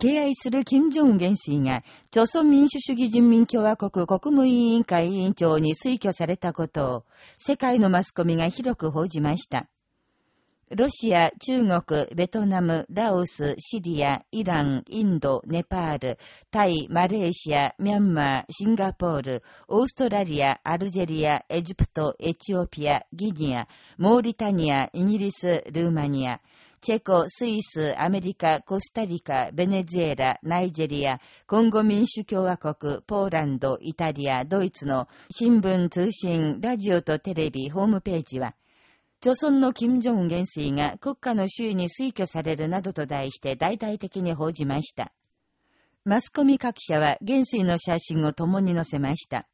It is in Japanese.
敬愛する金正恩元帥が、朝鮮民主主義人民共和国国務委員会委員長に推挙されたことを、世界のマスコミが広く報じました。ロシア、中国、ベトナム、ラオス、シリア、イラン、インド、ネパール、タイ、マレーシア、ミャンマー、シンガポール、オーストラリア、アルジェリア、エジプト、エチオピア、ギニア、モーリタニア、イギリス、ルーマニア、チェコ、スイス、アメリカ、コスタリカ、ベネズエラ、ナイジェリア、コンゴ民主共和国、ポーランド、イタリア、ドイツの新聞、通信、ラジオとテレビ、ホームページは、朝鮮の金正恩元帥が国家の周囲に推挙されるなどと題して大々的に報じました。マスコミ各社は元帥の写真を共に載せました。